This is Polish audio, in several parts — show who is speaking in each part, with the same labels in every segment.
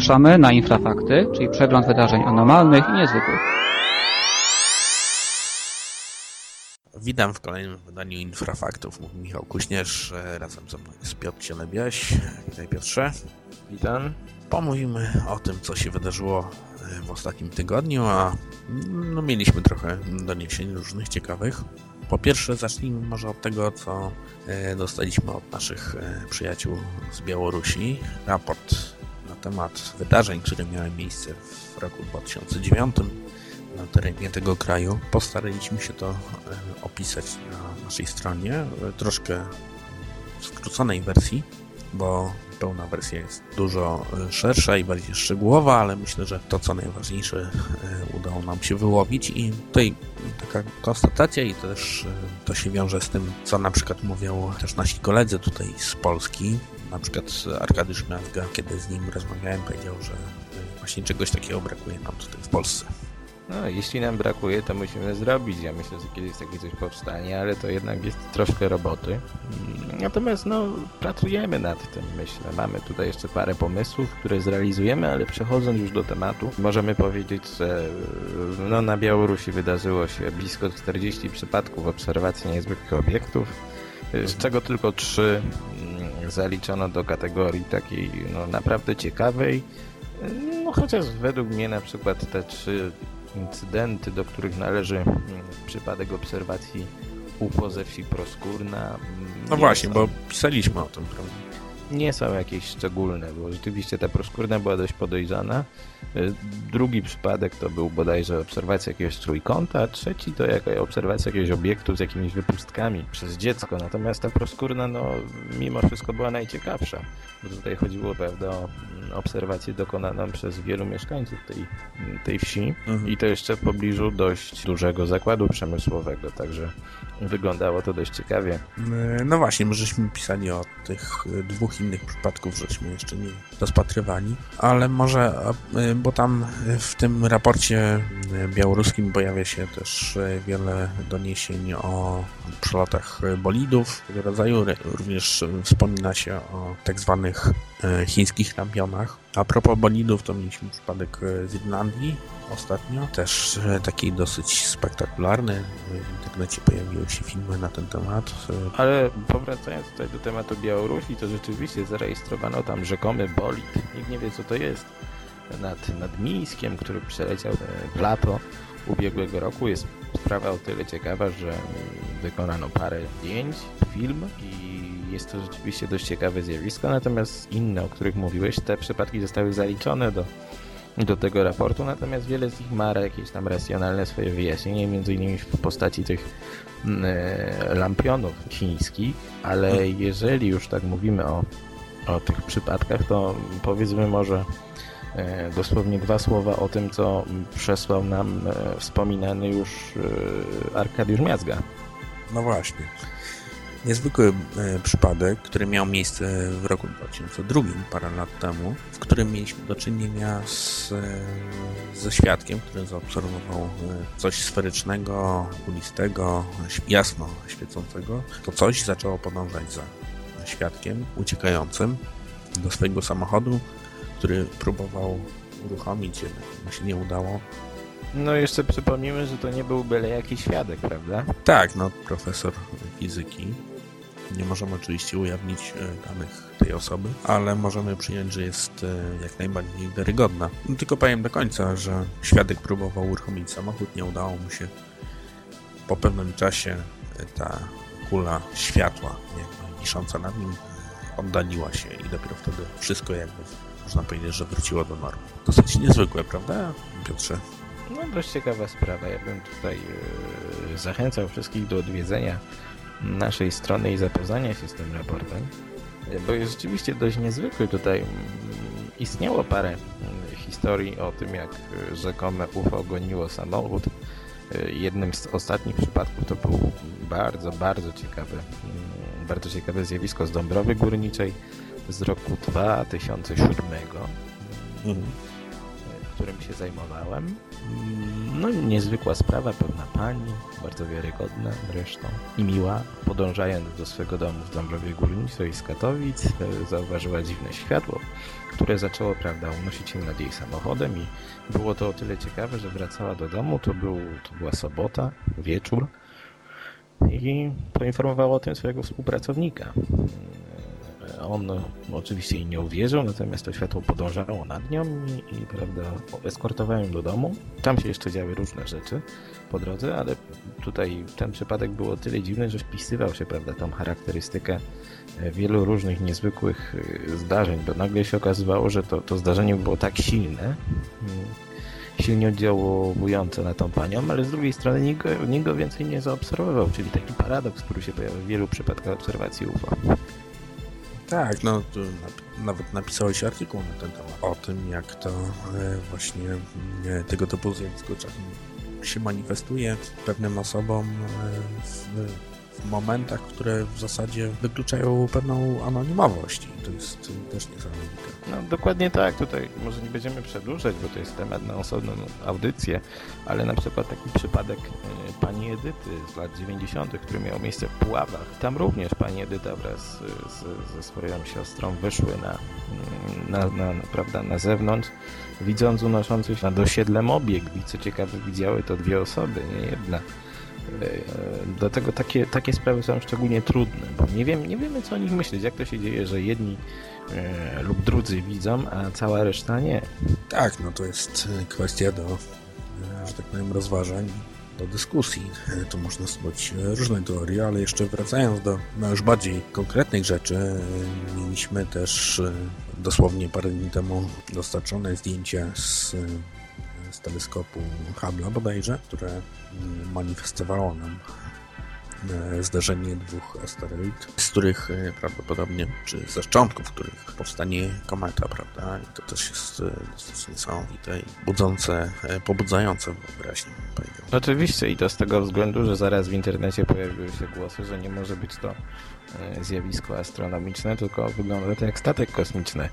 Speaker 1: Zapraszamy na Infrafakty, czyli przegląd wydarzeń anormalnych i niezwykłych.
Speaker 2: Witam w kolejnym wydaniu Infrafaktów. Mówi Michał Kuśnierz, e, razem ze mną jest Piotr Cielebiaś. Witaj Piotrze.
Speaker 3: Witam.
Speaker 2: Pomówimy o tym, co się wydarzyło e, w ostatnim tygodniu, a no, mieliśmy trochę doniesień różnych ciekawych. Po pierwsze, zacznijmy może od tego, co e, dostaliśmy od naszych przyjaciół z Białorusi. Raport temat wydarzeń, które miały miejsce w roku 2009 na terenie tego kraju. Postaraliśmy się to opisać na naszej stronie, troszkę w skróconej wersji, bo pełna wersja jest dużo szersza i bardziej szczegółowa, ale myślę, że to co najważniejsze udało nam się wyłowić i tutaj taka konstatacja i też to się wiąże z tym, co na przykład mówią też nasi koledzy tutaj z Polski, na przykład Arkadiusz Miazga, kiedy z nim rozmawiałem, powiedział, że właśnie czegoś takiego brakuje nam tutaj w Polsce.
Speaker 3: No, jeśli nam brakuje, to musimy zrobić. Ja myślę, że kiedyś takie coś powstanie, ale to jednak jest troszkę roboty. Natomiast, no, pracujemy nad tym, myślę. Mamy tutaj jeszcze parę pomysłów, które zrealizujemy, ale przechodząc już do tematu, możemy powiedzieć, że no, na Białorusi wydarzyło się blisko 40 przypadków obserwacji niezwykłych obiektów, z czego tylko 3 zaliczono do kategorii takiej no, naprawdę ciekawej. No chociaż według mnie na przykład te trzy incydenty, do których należy mm, przypadek obserwacji UFO ze wsi Proskórna. Mm,
Speaker 2: no właśnie, są, bo pisaliśmy o tym, prawda?
Speaker 3: Nie są jakieś szczególne, bo rzeczywiście ta Proskórna była dość podejrzana. Y, drugi przypadek to był bodajże obserwacja jakiegoś trójkąta, a trzeci to jakaś obserwacja jakiegoś obiektu z jakimiś wypustkami przez dziecko. Natomiast ta Proskórna, no, mimo wszystko była najciekawsza, bo tutaj chodziło prawda, o mm, obserwację dokonaną przez wielu mieszkańców tej, tej wsi mhm. i to jeszcze w pobliżu dość dużego zakładu przemysłowego, także wyglądało to dość ciekawie.
Speaker 2: E, no właśnie, my żeśmy pisali o tych dwóch innych przypadków, żeśmy jeszcze nie rozpatrywali, ale może e, bo tam w tym raporcie białoruskim pojawia się też wiele doniesień o przelotach bolidów tego rodzaju. Również wspomina się o tak zwanych chińskich lampionach. A propos bolidów, to mieliśmy przypadek z Irlandii ostatnio, też e, taki dosyć spektakularny. W internecie pojawiły się filmy na ten temat.
Speaker 3: Ale powracając tutaj do tematu Białorusi, to rzeczywiście zarejestrowano tam rzekomy bolid. Nikt nie wie, co to jest nad, nad Mińskiem, który przeleciał w lato ubiegłego roku. Jest sprawa o tyle ciekawa, że wykonano parę zdjęć, film i jest to rzeczywiście dość ciekawe zjawisko, natomiast inne, o których mówiłeś, te przypadki zostały zaliczone do, do tego raportu, natomiast wiele z nich ma jakieś tam racjonalne swoje wyjaśnienie, między innymi w postaci tych mm, e, lampionów chińskich, ale jeżeli już tak mówimy o, o tych przypadkach, to powiedzmy może E, dosłownie dwa słowa o tym, co przesłał nam e, wspominany już e, Arkadiusz Miazga.
Speaker 2: No właśnie. Niezwykły przypadek, który miał miejsce w roku 2002, parę lat temu, w którym mieliśmy do czynienia z, ze świadkiem, który zaobserwował coś sferycznego, kulistego, jasno świecącego. To coś zaczęło podążać za świadkiem uciekającym do swojego samochodu, który próbował uruchomić, jednak mu się nie udało.
Speaker 3: No jeszcze przypomnijmy, że to nie był byle jakiś świadek, prawda?
Speaker 2: Tak, no profesor fizyki. Nie możemy oczywiście ujawnić e, danych tej osoby, ale możemy przyjąć, że jest e, jak najbardziej wiarygodna. No, tylko powiem do końca, że świadek próbował uruchomić samochód, nie udało mu się. Po pewnym czasie e, ta kula światła, jakby wisząca nad nim, oddaliła się i dopiero wtedy wszystko jakby można powiedzieć, że wróciło do normy. Dosyć niezwykłe, prawda, Piotrze?
Speaker 3: No, dość ciekawa sprawa. Ja bym tutaj yy, zachęcał wszystkich do odwiedzenia naszej strony i zapoznania się z tym raportem, bo jest rzeczywiście dość niezwykły. Tutaj yy, istniało parę yy, historii o tym, jak rzekome UFO goniło samochód. Jednym z ostatnich przypadków to był bardzo, bardzo ciekawy, bardzo ciekawe zjawisko z Dąbrowy Górniczej, z roku 2007, mhm. Którym się zajmowałem. No niezwykła sprawa, pewna pani, bardzo wiarygodna zresztą i miła. Podążając do swego domu w Dąbrowie Górniczej z Katowic, e, zauważyła dziwne światło, które zaczęło, prawda, unosić się nad jej samochodem i było to o tyle ciekawe, że wracała do domu, to, był, to była sobota, wieczór i poinformowała o tym swojego współpracownika. On no, oczywiście jej nie uwierzył, natomiast to światło podążało nad nią i, i prawda, eskortowałem ją do domu. Tam się jeszcze działy różne rzeczy po drodze, ale tutaj ten przypadek był o tyle dziwny, że wpisywał się, prawda, tą charakterystykę e, wielu różnych niezwykłych e, zdarzeń, bo nagle się okazywało, że to, to zdarzenie było tak silne, mm, silnie oddziałujące na tą panią, ale z drugiej strony nikt go, więcej nie zaobserwował, czyli taki paradoks, który się pojawia w wielu przypadkach obserwacji UFO.
Speaker 2: Tak, no tu nawet napisałeś artykuł na ten temat. o tym, jak to e, właśnie e, tego typu zjawisko czasem się manifestuje pewnym osobom e, w momentach, które w zasadzie wykluczają pewną anonimowość i to jest e, też niesamowite.
Speaker 3: No dokładnie tak, tutaj może nie będziemy przedłużać, bo to jest temat na osobną audycję, ale na przykład taki przypadek e, pani Edyty z lat 90., który miał miejsce w Puławach. Tam również pani Edyta wraz z, ze swoją siostrą wyszły na, na, na, na, prawda, na zewnątrz, widząc unoszący się nad osiedlem obiekt i co ciekawe widziały to dwie osoby, nie jedna. E, Dlatego takie, takie sprawy są szczególnie trudne, bo nie, wiem, nie wiemy co o nich myśleć, jak to się dzieje, że jedni e, lub drudzy widzą, a cała reszta nie.
Speaker 2: Tak, no to jest kwestia do, e, że tak powiem, rozważań, do dyskusji. Tu można e, różne teorie, ale jeszcze wracając do no, już bardziej konkretnych rzeczy, mieliśmy też dosłownie parę dni temu dostarczone zdjęcia z, z teleskopu Hubble'a bodajże, które mm, manifestowało nam e, zdarzenie dwóch asteroid, z których e, prawdopodobnie, czy ze szczątków, których powstanie kometa, prawda? I to też jest e, dosyć niesamowite i budzące, pobudzające wyobraźnię, powiedział.
Speaker 3: Oczywiście i to z tego względu, że zaraz w internecie pojawiły się głosy, że nie może być to zjawisko astronomiczne, tylko wygląda to jak statek kosmiczny,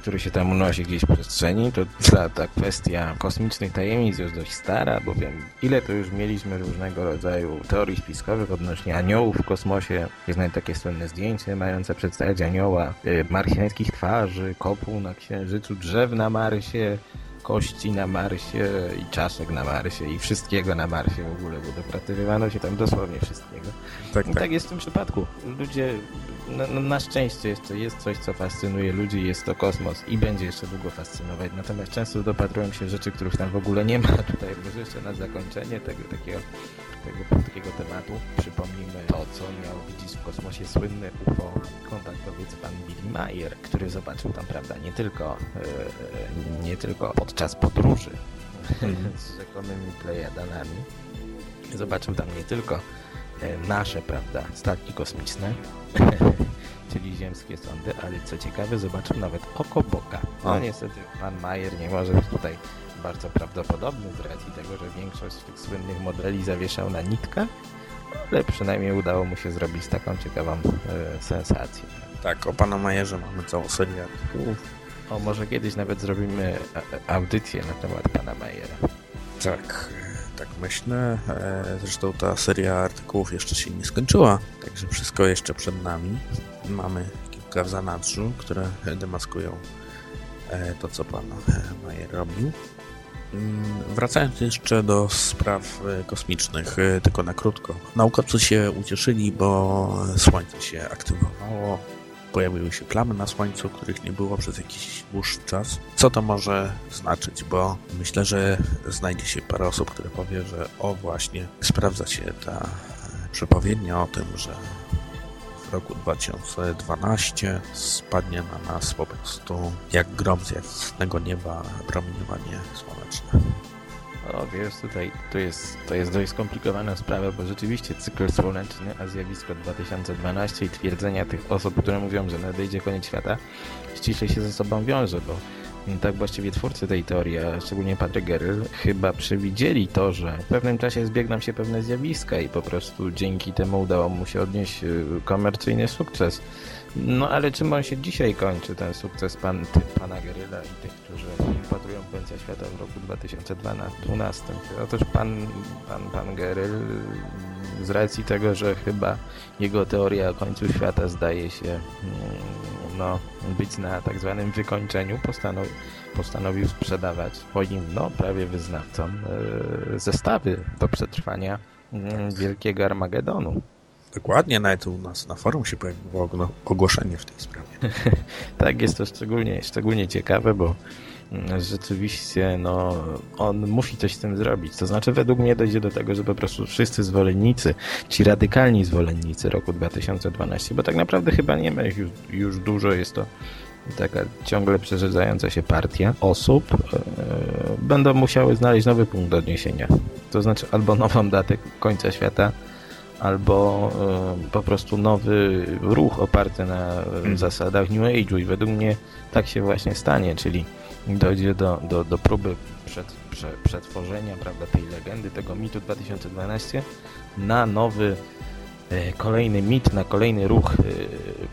Speaker 3: który się tam unosi gdzieś w przestrzeni. To ta, ta kwestia kosmicznych tajemnic jest dość stara, bowiem ile to już mieliśmy różnego rodzaju teorii spiskowych odnośnie aniołów w kosmosie. Jest nawet takie słynne zdjęcie mające przedstawiać anioła e, marsjańskich twarzy, kopuł na Księżycu, drzew na Marsie, kości na Marsie i czaszek na Marsie i wszystkiego na Marsie w ogóle, bo dopratywywano się tam dosłownie wszystkiego.
Speaker 2: Tak,
Speaker 3: I tak jest w tym przypadku. Ludzie, na, na, na szczęście jeszcze jest coś, co fascynuje ludzi, jest to kosmos i będzie jeszcze długo fascynować. Natomiast często dopatrują się rzeczy, których tam w ogóle nie ma. Tutaj może jeszcze na zakończenie tego takiego, tego, takiego tematu. Przypomnijmy to, co miał widzieć w kosmosie słynny UFO kontaktowiec pan Billy Mayer, który zobaczył tam, prawda, nie tylko, e, nie tylko podczas podróży z rzekomymi plejadanami, zobaczył tam nie tylko e, nasze, prawda, statki kosmiczne, czyli ziemskie sondy, ale co ciekawe, zobaczył nawet oko Boga. No niestety pan Mayer nie może być tutaj bardzo prawdopodobny z racji tego, że większość tych słynnych modeli zawieszał na nitkach, ale przynajmniej udało mu się zrobić taką ciekawą e, sensację.
Speaker 2: tak, o pana Majerze mamy całą serię artykułów.
Speaker 3: O, może kiedyś nawet zrobimy e, audycję na temat pana Mayera.
Speaker 2: Tak, e, tak myślę. Zresztą ta seria artykułów jeszcze się nie skończyła, także wszystko jeszcze przed nami. Mamy kilka w zanadrzu, które demaskują to, co pan Majer robił. Mm, Wracając jeszcze do spraw e, kosmicznych, e, tylko na krótko. Naukowcy się ucieszyli, bo Słońce się aktywowało, pojawiły się plamy na Słońcu, których nie było przez jakiś dłuższy czas. Co to może znaczyć? Bo myślę, że znajdzie się parę osób, które powie, że o właśnie, sprawdza się ta przepowiednia o tym, że roku 2012 spadnie na nas po prostu jak grom z jasnego nieba promieniowanie słoneczne.
Speaker 3: O, wiesz, tutaj to jest, to jest dość skomplikowana sprawa, bo rzeczywiście cykl słoneczny, a zjawisko 2012 i twierdzenia tych osób, które mówią, że nadejdzie koniec świata, ściśle się ze sobą wiąże, bo tak właściwie twórcy tej teorii, a szczególnie Patrick Gerryl, chyba przewidzieli to, że w pewnym czasie zbiegną się pewne zjawiska i po prostu dzięki temu udało mu się odnieść y, komercyjny sukces. No ale czym on się dzisiaj kończy, ten sukces pan, pana Geryla i tych, którzy wpatrują końca świata w roku 2012? Otóż pan, pan, pan Geryl z racji tego, że chyba jego teoria o końcu świata zdaje się być na tak zwanym wykończeniu, postanowił, postanowił sprzedawać swoim no, prawie wyznawcom e, zestawy do przetrwania mm, wielkiego Armagedonu.
Speaker 2: Dokładnie, nawet u nas na forum się pojawiło ogłoszenie w tej sprawie.
Speaker 3: Tak, jest to szczególnie, szczególnie ciekawe, bo rzeczywiście no, on musi coś z tym zrobić. To znaczy, według mnie dojdzie do tego, że po prostu wszyscy zwolennicy, ci radykalni zwolennicy roku 2012, bo tak naprawdę chyba nie ma ich już, już dużo, jest to taka ciągle przerzedzająca się partia osób, e, będą musiały znaleźć nowy punkt odniesienia. To znaczy albo nową datę końca świata, albo e, po prostu nowy ruch oparty na
Speaker 2: Mhm.
Speaker 3: zasadach New Age'u i według mnie tak się właśnie stanie, czyli dojdzie do, do, do próby przed, prze, przetworzenia prawda, tej legendy, tego mitu 2012 na nowy e, kolejny mit, na kolejny ruch e,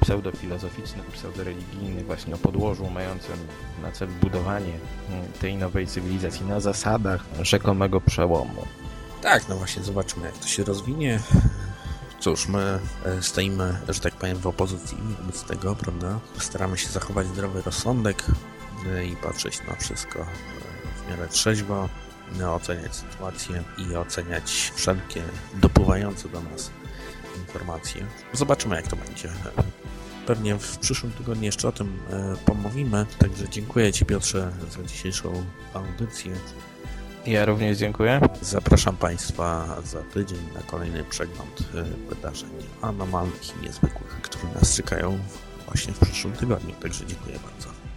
Speaker 3: pseudofilozoficzny, pseudoreligijny właśnie o podłożu mającym na celu budowanie mm, tej nowej cywilizacji na zasadach rzekomego przełomu.
Speaker 2: Tak, no właśnie, zobaczymy jak to się rozwinie. Cóż, my e, stoimy, że tak powiem, w opozycji wobec tego, prawda? Staramy się zachować zdrowy rozsądek e, i patrzeć na wszystko e, w miarę trzeźwo, no, oceniać sytuację i oceniać wszelkie dopływające do nas informacje. Zobaczymy jak to będzie. Pewnie w przyszłym tygodniu jeszcze o tym e, pomówimy, także dziękuję Ci Piotrze za dzisiejszą audycję.
Speaker 3: Ja również dziękuję.
Speaker 2: Zapraszam Państwa za tydzień na kolejny przegląd wydarzeń anomalnych i niezwykłych, które nas czekają właśnie w przyszłym tygodniu. Także dziękuję bardzo.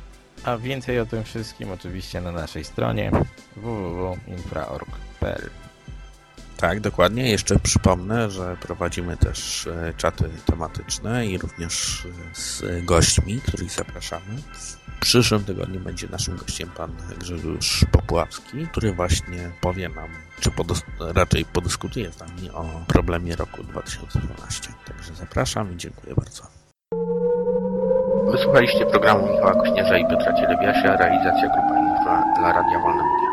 Speaker 3: A więcej o tym wszystkim oczywiście na naszej stronie www.infra.org.pl
Speaker 2: Tak, dokładnie. Jeszcze przypomnę, że prowadzimy też y, czaty tematyczne i również y, z gośćmi, których zapraszamy. W przyszłym tygodniu będzie naszym gościem pan Grzegorz Popławski, który właśnie powie nam, czy raczej podyskutuje z nami o problemie roku 2012. Także zapraszam i dziękuję bardzo. Wysłuchaliście programu Michała Kośnierza i Piotra Cielebiasia, realizacja Grupa dla Radia Wolne Media.